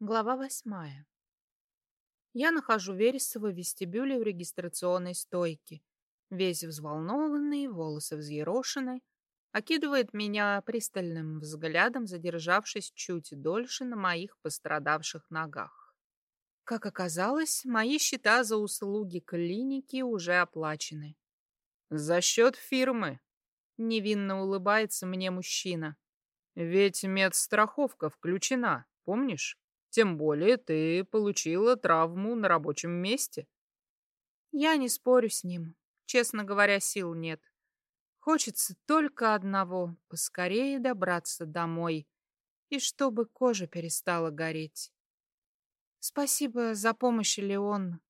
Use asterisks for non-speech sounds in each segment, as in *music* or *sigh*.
Глава восьмая. Я нахожу Вересова в вестибюле у регистрационной стойки. Весь взволнованный, волосы взъерошены, окидывает меня пристальным взглядом, задержавшись чуть дольше на моих пострадавших ногах. Как оказалось, мои счета за услуги клиники уже оплачены. «За счет фирмы», — невинно улыбается мне мужчина. «Ведь медстраховка включена, помнишь?» Тем более ты получила травму на рабочем месте. Я не спорю с ним. Честно говоря, сил нет. Хочется только одного — поскорее добраться домой. И чтобы кожа перестала гореть. Спасибо за помощь, Леон.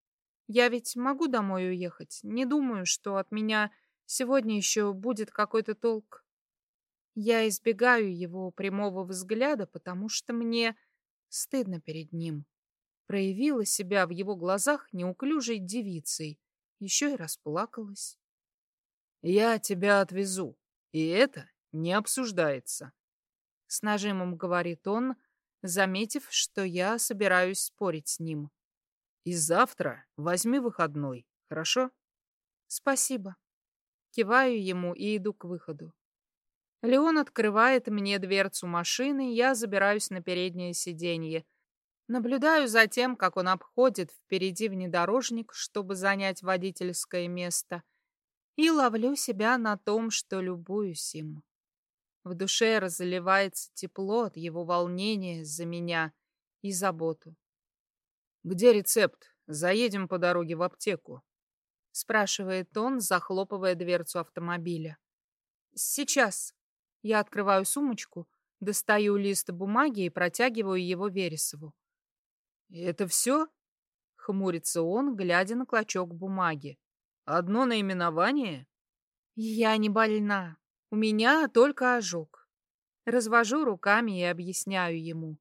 Я ведь могу домой уехать. Не думаю, что от меня сегодня еще будет какой-то толк. Я избегаю его прямого взгляда, потому что мне Стыдно перед ним. Проявила себя в его глазах неуклюжей девицей. Еще и расплакалась. «Я тебя отвезу, и это не обсуждается», — с нажимом говорит он, заметив, что я собираюсь спорить с ним. «И завтра возьми выходной, хорошо?» «Спасибо». Киваю ему и иду к выходу. Леон открывает мне дверцу машины, я забираюсь на переднее сиденье. Наблюдаю за тем, как он обходит впереди внедорожник, чтобы занять водительское место, и ловлю себя на том, что любуюсь им. В душе разливается тепло от его волнения за меня и заботу. «Где рецепт? Заедем по дороге в аптеку», — спрашивает он, захлопывая дверцу автомобиля. «Сейчас», я открываю сумочку, достаю лист бумаги и протягиваю его Вересову. «Это все?» — хмурится он, глядя на клочок бумаги. «Одно наименование?» «Я не больна. У меня только ожог». Развожу руками и объясняю ему.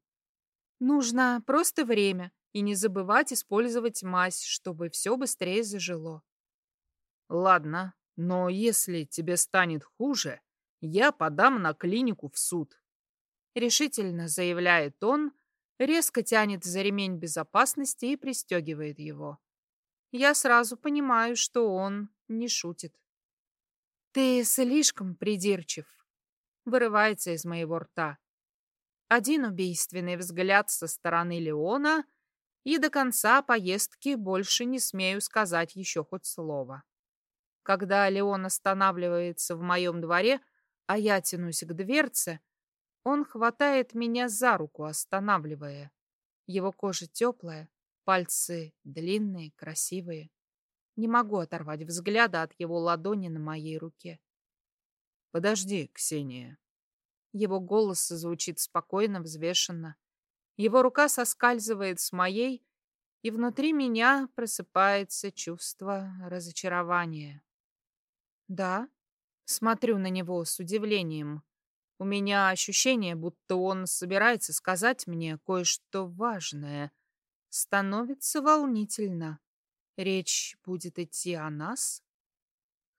«Нужно просто время и не забывать использовать мазь, чтобы все быстрее зажило». «Ладно, но если тебе станет хуже, я подам на клинику в суд. Решительно заявляет он, резко тянет за ремень безопасности и пристегивает его. Я сразу понимаю, что он не шутит. «Ты слишком придирчив», — вырывается из моего рта. Один убийственный взгляд со стороны Леона, и до конца поездки больше не смею сказать еще хоть слово. Когда Леон останавливается в моем дворе, а я тянусь к дверце, он хватает меня за руку, останавливая. Его кожа теплая, пальцы длинные, красивые. Не могу оторвать взгляда от его ладони на моей руке. «Подожди, Ксения». Его голос звучит спокойно, взвешенно. Его рука соскальзывает с моей, и внутри меня просыпается чувство разочарования. «Да?» Смотрю на него с удивлением. У меня ощущение, будто он собирается сказать мне кое-что важное. Становится волнительно. Речь будет идти о нас?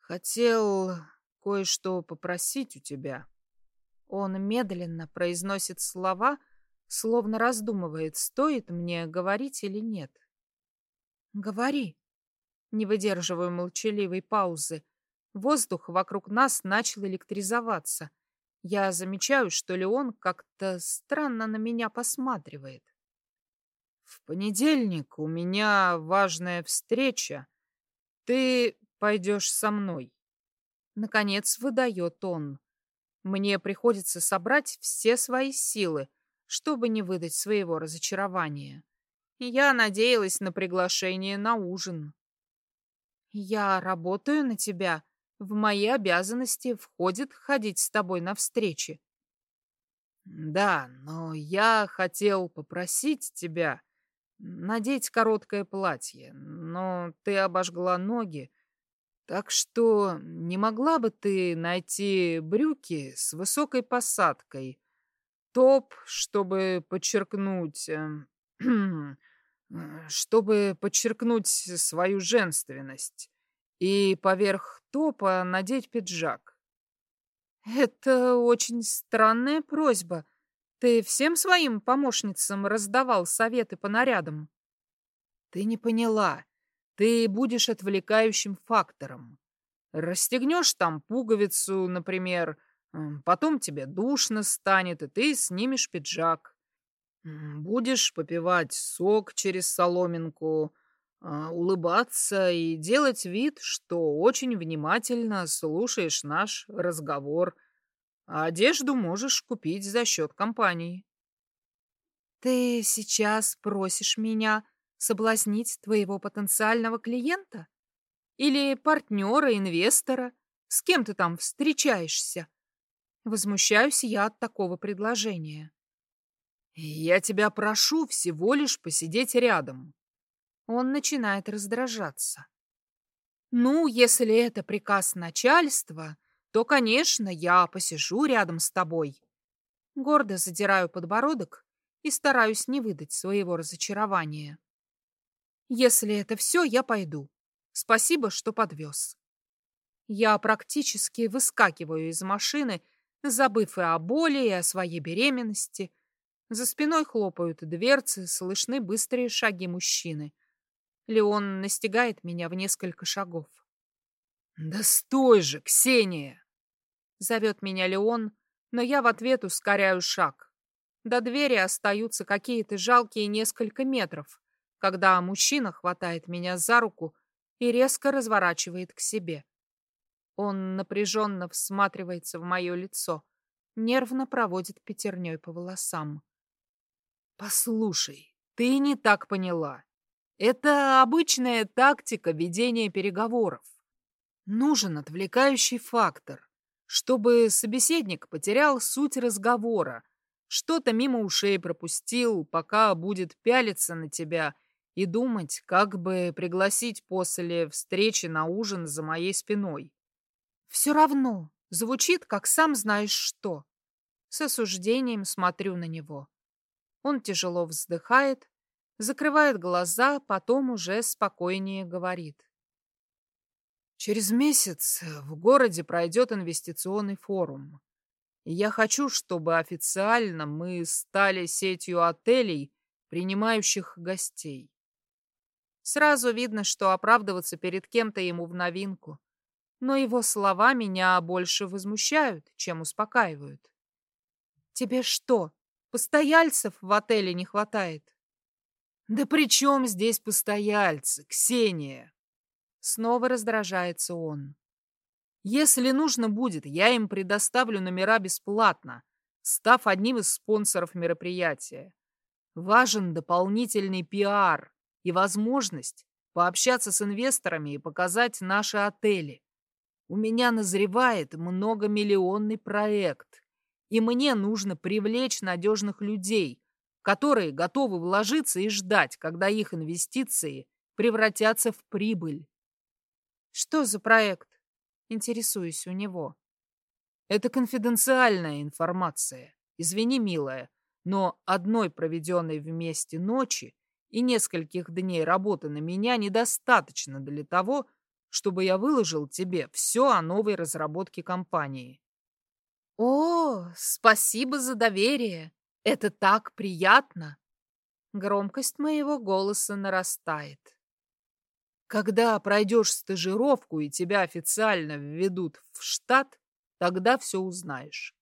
Хотел кое-что попросить у тебя. Он медленно произносит слова, словно раздумывает, стоит мне говорить или нет. «Говори». Не выдерживаю молчаливой паузы. Воздух вокруг нас начал электризоваться. Я замечаю, что Леон как-то странно на меня посматривает. В понедельник у меня важная встреча. Ты пойдешь со мной. Наконец выдает он. Мне приходится собрать все свои силы, чтобы не выдать своего разочарования. Я надеялась на приглашение на ужин. Я работаю на тебя, в мои обязанности входит ходить с тобой на встречи. Да, но я хотел попросить тебя надеть короткое платье, но ты обожгла ноги, так что не могла бы ты найти брюки с высокой посадкой, топ, чтобы подчеркнуть... *clears throat* Э, чтобы подчеркнуть свою женственность и поверх топа надеть пиджак. Это очень странная просьба. Ты всем своим помощницам раздавал советы по нарядам? Ты не поняла. Ты будешь отвлекающим фактором. Расстегнешь там пуговицу, например, потом тебе душно станет, и ты снимешь пиджак. Будешь попивать сок через соломинку, улыбаться и делать вид, что очень внимательно слушаешь наш разговор. А одежду можешь купить за счет компании. Ты сейчас просишь меня соблазнить твоего потенциального клиента? Или партнера, инвестора? С кем ты там встречаешься? Возмущаюсь я от такого предложения. Я тебя прошу всего лишь посидеть рядом. Он начинает раздражаться. Ну, если это приказ начальства, то, конечно, я посижу рядом с тобой. Гордо задираю подбородок и стараюсь не выдать своего разочарования. Если это все, я пойду. Спасибо, что подвез. Я практически выскакиваю из машины, забыв и о боли, и о своей беременности. За спиной хлопают дверцы, слышны быстрые шаги мужчины. Леон настигает меня в несколько шагов. «Да стой же, Ксения!» Зовет меня Леон, но я в ответ ускоряю шаг. До двери остаются какие-то жалкие несколько метров, когда мужчина хватает меня за руку и резко разворачивает к себе. Он напряженно всматривается в мое лицо, нервно проводит пятерней по волосам. «Послушай, ты не так поняла. Это обычная тактика ведения переговоров. Нужен отвлекающий фактор, чтобы собеседник потерял суть разговора, что-то мимо ушей пропустил, пока будет пялиться на тебя и думать, как бы пригласить после встречи на ужин за моей спиной. Все равно звучит, как сам знаешь что. С осуждением смотрю на него. Он тяжело вздыхает, закрывает глаза, потом уже спокойнее говорит. Через месяц в городе пройдет инвестиционный форум. И я хочу, чтобы официально мы стали сетью отелей, принимающих гостей. Сразу видно, что оправдываться перед кем-то ему в новинку. Но его слова меня больше возмущают, чем успокаивают. Тебе что, постояльцев в отеле не хватает? «Да при чем здесь постояльцы, Ксения?» Снова раздражается он. «Если нужно будет, я им предоставлю номера бесплатно, став одним из спонсоров мероприятия. Важен дополнительный пиар и возможность пообщаться с инвесторами и показать наши отели. У меня назревает многомиллионный проект, и мне нужно привлечь надежных людей, которые готовы вложиться и ждать, когда их инвестиции превратятся в прибыль. Что за проект? Интересуюсь у него. Это конфиденциальная информация. Извини, милая, но одной проведенной вместе ночи и нескольких дней работы на меня недостаточно для того, чтобы я выложил тебе все о новой разработке компании. О, спасибо за доверие. Это так приятно. Громкость моего голоса нарастает. Когда пройдешь стажировку и тебя официально введут в штат, тогда все узнаешь.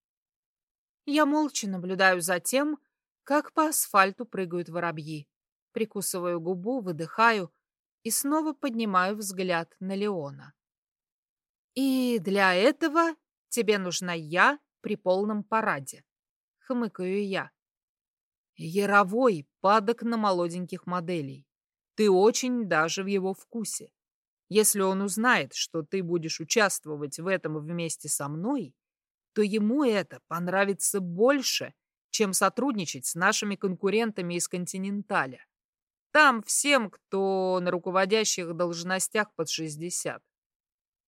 Я молча наблюдаю за тем, как по асфальту прыгают воробьи. Прикусываю губу, выдыхаю и снова поднимаю взгляд на Леона. И для этого тебе нужна я при полном параде хмыкаю я. Яровой падок на молоденьких моделей. Ты очень даже в его вкусе. Если он узнает, что ты будешь участвовать в этом вместе со мной, то ему это понравится больше, чем сотрудничать с нашими конкурентами из «Континенталя». Там всем, кто на руководящих должностях под 60.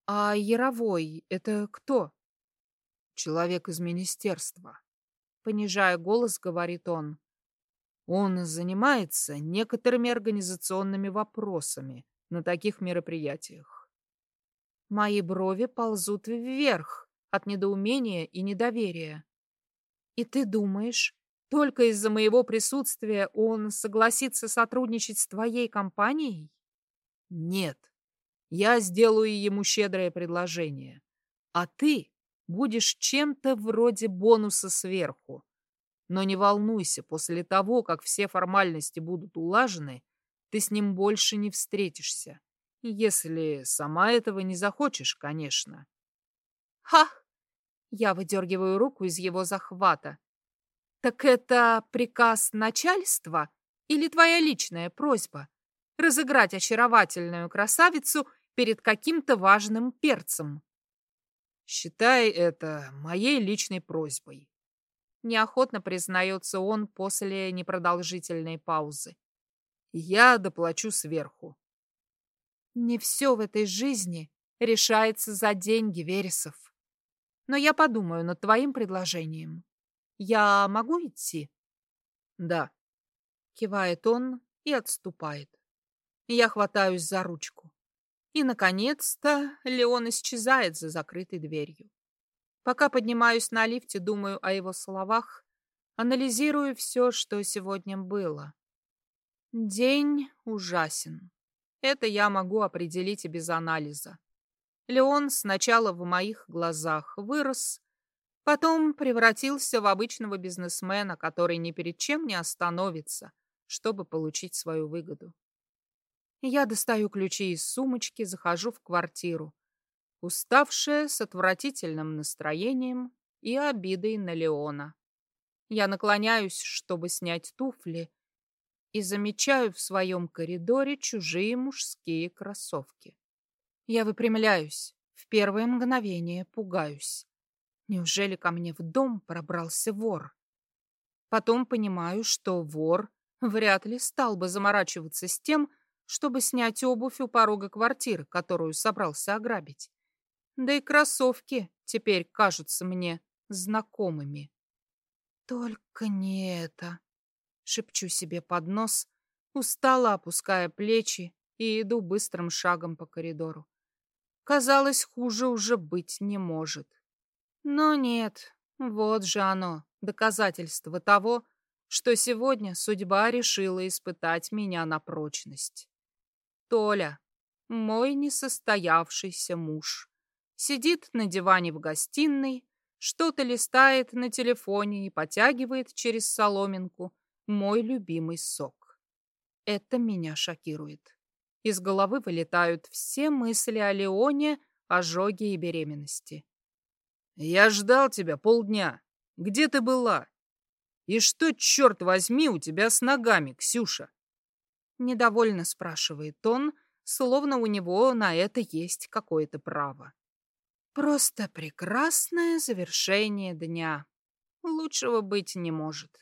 А Яровой — это кто? Человек из министерства. Понижая голос, говорит он. Он занимается некоторыми организационными вопросами на таких мероприятиях. Мои брови ползут вверх от недоумения и недоверия. И ты думаешь, только из-за моего присутствия он согласится сотрудничать с твоей компанией? Нет. Я сделаю ему щедрое предложение. А ты будешь чем-то вроде бонуса сверху. Но не волнуйся, после того, как все формальности будут улажены, ты с ним больше не встретишься. Если сама этого не захочешь, конечно. Ха! Я выдергиваю руку из его захвата. Так это приказ начальства или твоя личная просьба? Разыграть очаровательную красавицу перед каким-то важным перцем. Считай это моей личной просьбой. Неохотно признается он после непродолжительной паузы. Я доплачу сверху. Не все в этой жизни решается за деньги, Вересов. Но я подумаю над твоим предложением. Я могу идти? Да. Кивает он и отступает. Я хватаюсь за ручку. И, наконец-то, Леон исчезает за закрытой дверью. Пока поднимаюсь на лифте, думаю о его словах, анализирую все, что сегодня было. День ужасен. Это я могу определить и без анализа. Леон сначала в моих глазах вырос, потом превратился в обычного бизнесмена, который ни перед чем не остановится, чтобы получить свою выгоду. Я достаю ключи из сумочки, захожу в квартиру, уставшая, с отвратительным настроением и обидой на Леона. Я наклоняюсь, чтобы снять туфли, и замечаю в своем коридоре чужие мужские кроссовки. Я выпрямляюсь, в первое мгновение пугаюсь. Неужели ко мне в дом пробрался вор? Потом понимаю, что вор вряд ли стал бы заморачиваться с тем, чтобы снять обувь у порога квартиры, которую собрался ограбить. Да и кроссовки теперь кажутся мне знакомыми. Только не это. Шепчу себе под нос, устало опуская плечи и иду быстрым шагом по коридору. Казалось, хуже уже быть не может. Но нет, вот же оно, доказательство того, что сегодня судьба решила испытать меня на прочность. Толя, мой несостоявшийся муж, сидит на диване в гостиной, что-то листает на телефоне и потягивает через соломинку мой любимый сок. Это меня шокирует. Из головы вылетают все мысли о Леоне, ожоге и беременности. «Я ждал тебя полдня. Где ты была? И что, черт возьми, у тебя с ногами, Ксюша?» Недовольно спрашивает он, словно у него на это есть какое-то право. Просто прекрасное завершение дня. Лучшего быть не может.